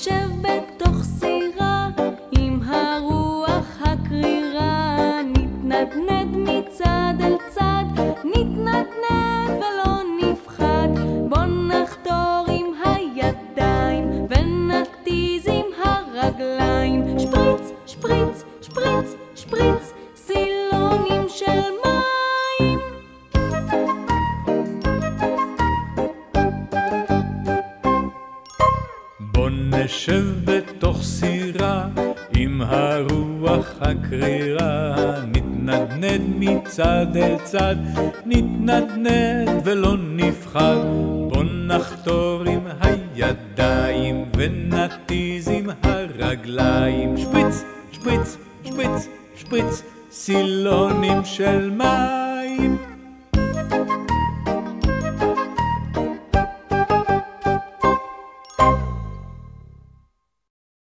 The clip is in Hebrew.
יושב בתוך סירה, עם הרוח הקרירה, נתנדנד מצד אל צד, נתנדנד בוא נשב בתוך סירה עם הרוח הקרירה, נתנדנד מצד אל צד, נתנדנד ולא נפחד. בוא נחתור עם הידיים ונתיז עם הרגליים. שפריץ, שפריץ, שפריץ, שפריץ, סילונים של מים.